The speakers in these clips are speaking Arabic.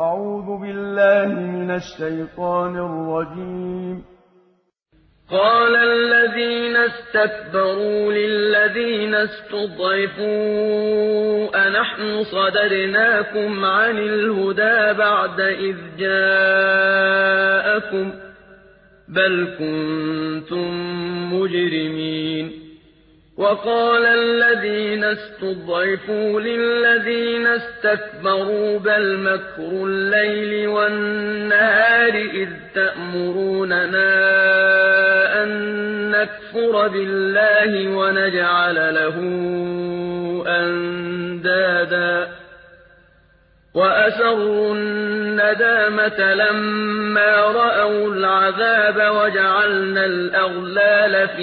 أعوذ بالله من الشيطان الرجيم. قال الذين استكبروا للذين استضعفوا أنحن صددناكم عن الهدى بعد إذ جاءكم بل كنتم مجرمين. وقال الذين استضعفوا للذين استكبروا بل مكر الليل والنهار إذ تأمروننا أن نكفر بالله ونجعل له أندادا وأسروا الندامة لما رأوا العذاب وجعلنا الأغلال في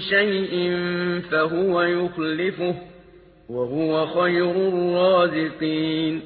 شيء فهو يخلفه وهو خير الرازقين.